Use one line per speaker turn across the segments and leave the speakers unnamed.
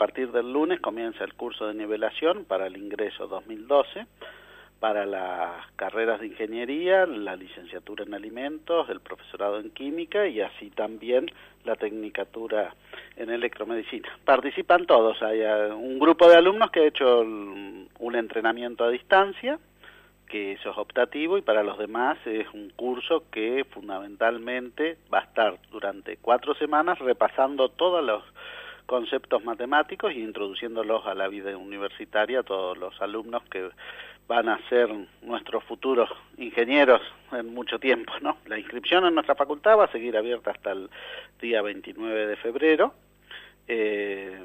partir del lunes comienza el curso de nivelación para el ingreso 2012 para las carreras de ingeniería, la licenciatura en alimentos, el profesorado en química y así también la tecnicatura en electromedicina. Participan todos, hay eh, un grupo de alumnos que ha hecho un entrenamiento a distancia, que eso es optativo y para los demás es un curso que fundamentalmente va a estar durante cuatro semanas repasando todos los conceptos matemáticos y introduciéndolos a la vida universitaria a todos los alumnos que van a ser nuestros futuros ingenieros en mucho tiempo, ¿no? La inscripción en nuestra facultad va a seguir abierta hasta el día 29 de febrero, eh,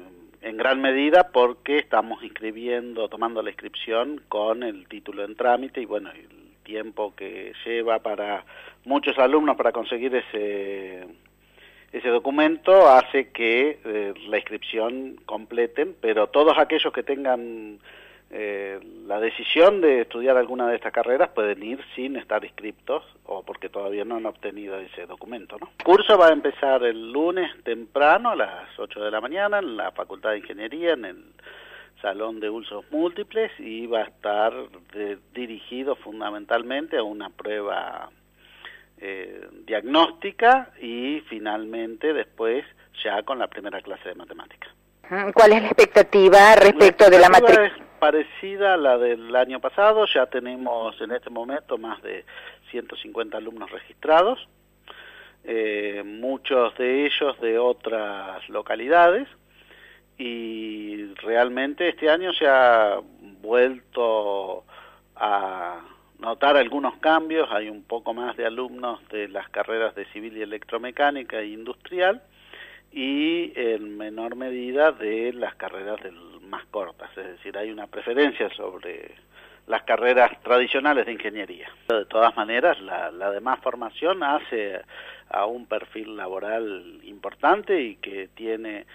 en gran medida porque estamos inscribiendo, tomando la inscripción con el título en trámite y bueno, el tiempo que lleva para muchos alumnos para conseguir ese ese documento hace que eh, la inscripción completen, pero todos aquellos que tengan eh, la decisión de estudiar alguna de estas carreras pueden ir sin estar inscriptos o porque todavía no han obtenido ese documento. ¿no? El curso va a empezar el lunes temprano a las 8 de la mañana en la Facultad de Ingeniería, en el Salón de Usos Múltiples y va a estar dirigido fundamentalmente a una prueba eh, diagnóstica y finalmente después ya con la primera clase de matemática.
¿Cuál es la expectativa respecto de la materia?
parecida a la del año pasado, ya tenemos en este momento más de 150 alumnos registrados, eh, muchos de ellos de otras localidades, y realmente este año se ha vuelto notar algunos cambios, hay un poco más de alumnos de las carreras de civil y electromecánica e industrial, y en menor medida de las carreras del más cortas, es decir, hay una preferencia sobre las carreras tradicionales de ingeniería. De todas maneras, la, la demás formación hace a un perfil laboral importante y que tiene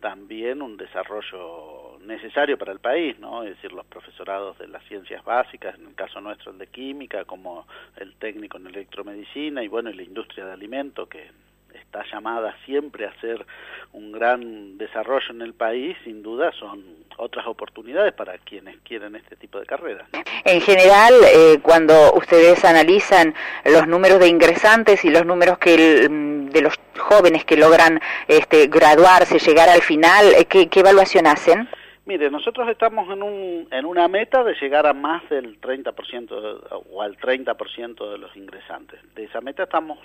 también un desarrollo necesario para el país, ¿no? Es decir, los profesorados de las ciencias básicas, en el caso nuestro el de química, como el técnico en electromedicina y bueno, y la industria de alimentos que está llamada siempre a ser un gran desarrollo en el país, sin duda son otras oportunidades para quienes quieren este tipo de carreras.
En general, eh, cuando ustedes analizan los números de ingresantes y los números que mm, de los jóvenes que logran este, graduarse, llegar al final, eh, ¿qué, qué evaluación hacen?
Mire, nosotros estamos en, un, en una meta de llegar a más del 30% o al 30% de los ingresantes. De esa meta estamos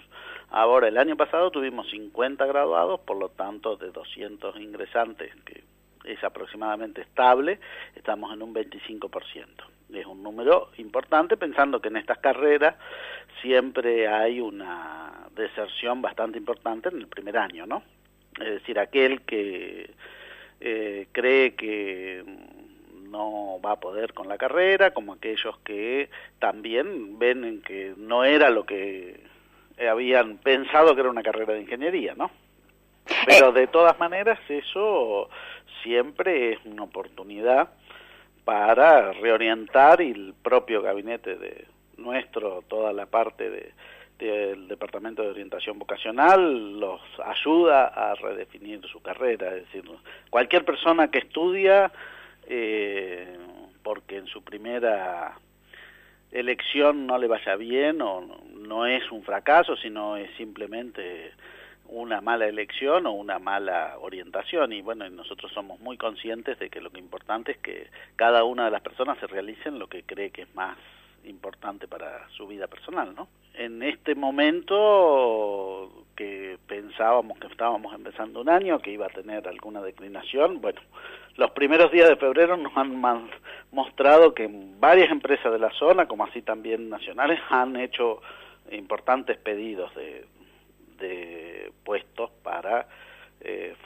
ahora, el año pasado tuvimos 50 graduados, por lo tanto de 200 ingresantes, que es aproximadamente estable, estamos en un 25%. Es un número importante pensando que en estas carreras siempre hay una deserción bastante importante en el primer año, ¿no? Es decir, aquel que eh, cree que no va a poder con la carrera, como aquellos que también ven en que no era lo que habían pensado que era una carrera de ingeniería, ¿no? Pero de todas maneras eso siempre es una oportunidad para reorientar y el propio gabinete de nuestro, toda la parte de, el Departamento de Orientación Vocacional los ayuda a redefinir su carrera, es decir, cualquier persona que estudia, eh, porque en su primera elección no le vaya bien o no es un fracaso, sino es simplemente una mala elección o una mala orientación y bueno, nosotros somos muy conscientes de que lo importante es que cada una de las personas se realice en lo que cree que es más importante para su vida personal, ¿no? En este momento que pensábamos que estábamos empezando un año, que iba a tener alguna declinación, bueno, los primeros días de febrero nos han mostrado que varias empresas de la zona, como así también nacionales, han hecho importantes pedidos de, de puestos para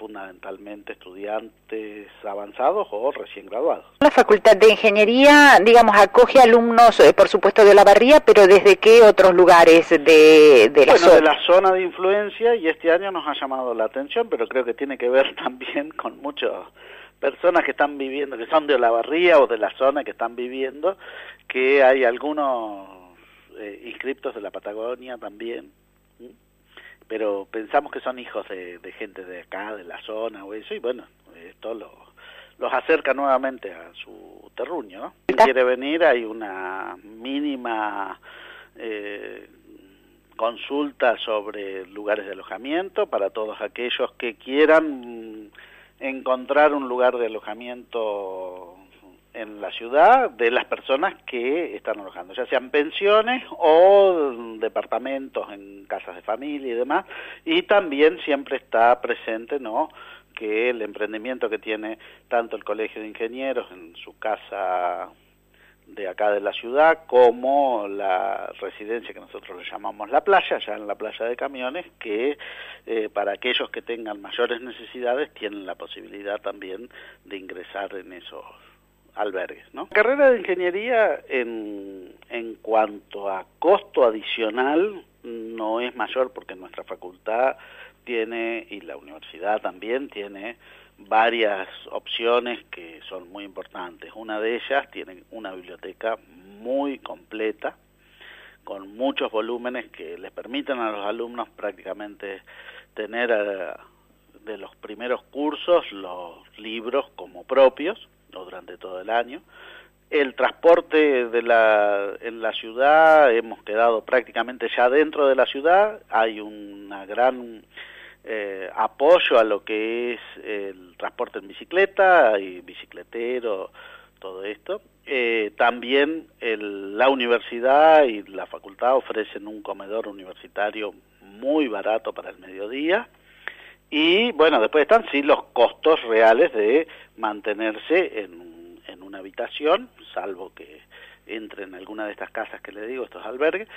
fundamentalmente estudiantes avanzados o recién graduados.
La Facultad de Ingeniería, digamos, acoge alumnos, eh, por supuesto, de la barría, pero ¿desde qué otros lugares de, de la
bueno, de la zona de influencia y este año nos ha llamado la atención, pero creo que tiene que ver también con muchas personas que están viviendo, que son de la barría o de la zona que están viviendo, que hay algunos eh, inscriptos de la Patagonia también pero pensamos que son hijos de, gente de acá, de la zona o eso, y bueno, esto lo, los acerca nuevamente a su terruño. ¿no? Si quiere venir hay una mínima eh, consulta sobre lugares de alojamiento para todos aquellos que quieran encontrar un lugar de alojamiento en la ciudad de las personas que están alojando, ya sean pensiones o departamentos en casas de familia y demás, y también siempre está presente, ¿no?, que el emprendimiento que tiene tanto el Colegio de Ingenieros en su casa de acá de la ciudad como la residencia que nosotros le llamamos la playa, ya en la playa de camiones, que eh, para aquellos que tengan mayores necesidades tienen la posibilidad también de ingresar en esos albergues. ¿no? Carrera de ingeniería en, en cuanto a costo adicional no es mayor porque nuestra facultad tiene, y la universidad también tiene, varias opciones que son muy importantes. Una de ellas tiene una biblioteca muy completa, con muchos volúmenes que les permiten a los alumnos prácticamente tener eh, de los primeros cursos los libros como propios durante todo el año. El transporte de la, en la ciudad, hemos quedado prácticamente ya dentro de la ciudad, hay una gran eh, apoyo a lo que es el transporte en bicicleta y bicicletero, todo esto. Eh, también la universidad y la facultad ofrecen un comedor universitario muy barato para el mediodía y bueno, después están sí los costos reales de mantenerse en, en una habitación, salvo que entre en alguna de estas casas que le digo, estos albergues,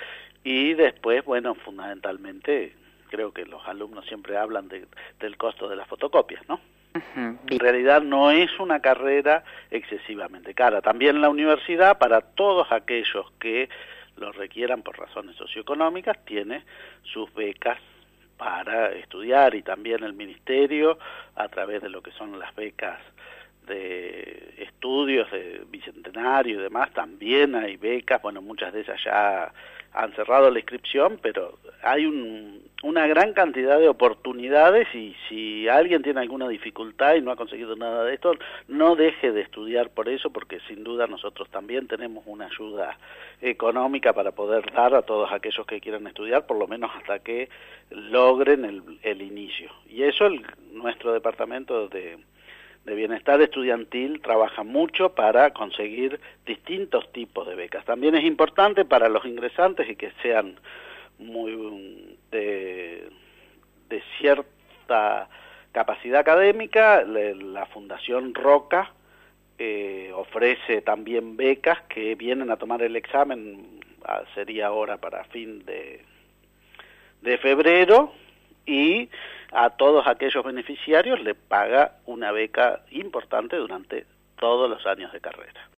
y después, bueno, fundamentalmente creo que los alumnos siempre hablan de, del costo de las fotocopias, ¿no? En realidad no es una carrera excesivamente cara. También la universidad, para todos aquellos que lo requieran por razones socioeconómicas, tiene sus becas para estudiar y también el ministerio a través de lo que son las becas de estudios de bicentenario y demás también hay becas bueno muchas de ellas ya han cerrado la inscripción pero hay un, una gran cantidad de oportunidades y si alguien tiene alguna dificultad y no ha conseguido nada de esto, no deje de estudiar por eso, porque sin duda nosotros también tenemos una ayuda económica para poder dar a todos aquellos que quieran estudiar, por lo menos hasta que logren el, el inicio. Y eso el, nuestro departamento de, de bienestar estudiantil trabaja mucho para conseguir distintos tipos de becas. También es importante para los ingresantes y que sean muy de, cierta capacidad académica, la Fundación Roca eh, ofrece también becas que vienen a tomar el examen, ah, sería ahora para fin de, de febrero, y a todos aquellos beneficiarios le paga una beca importante durante todos los años de carrera.